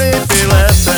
Mississippi. Let's